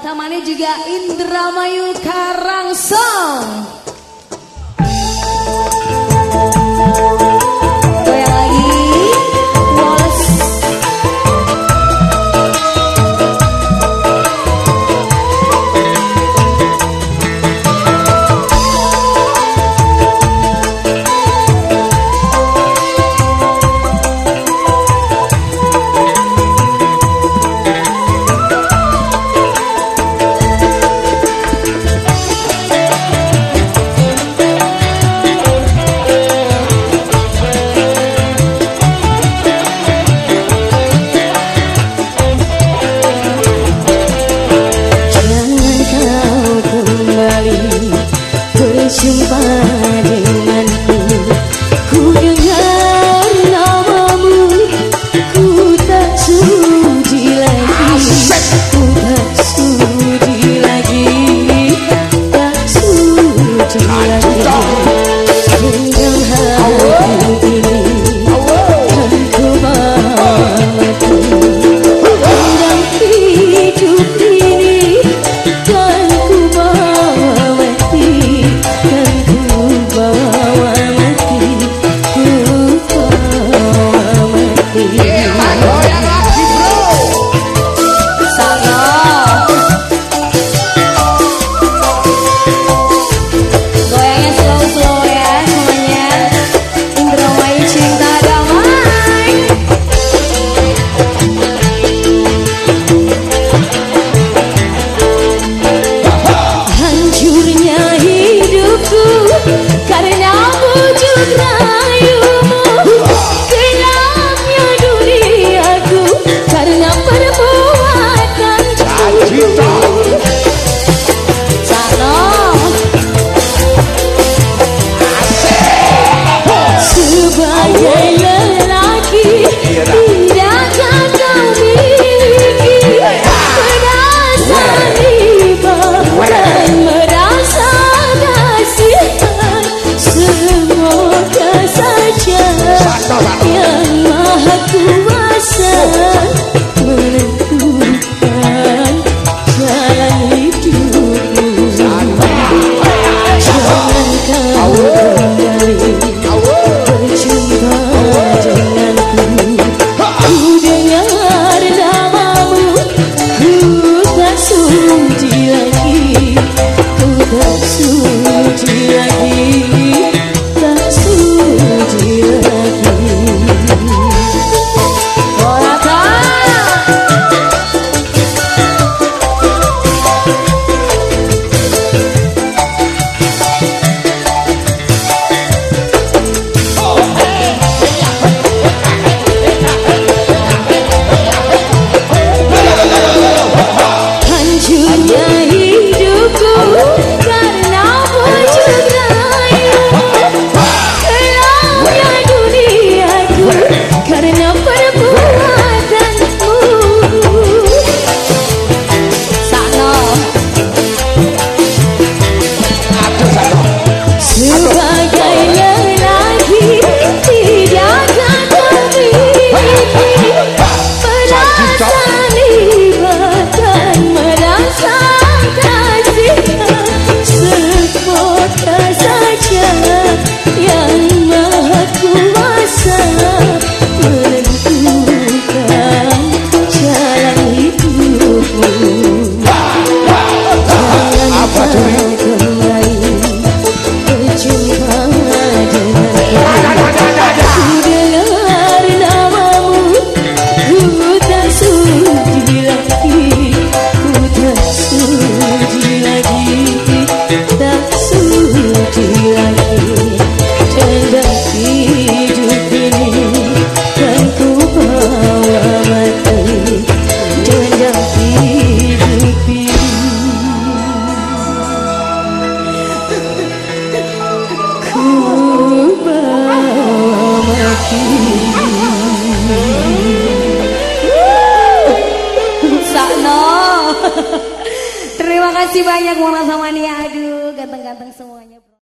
Tamani juga Indramayu Karangsong. Yeah. kasih banyak Mama sama Nia. Aduh, ganteng-ganteng semua.